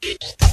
Beats.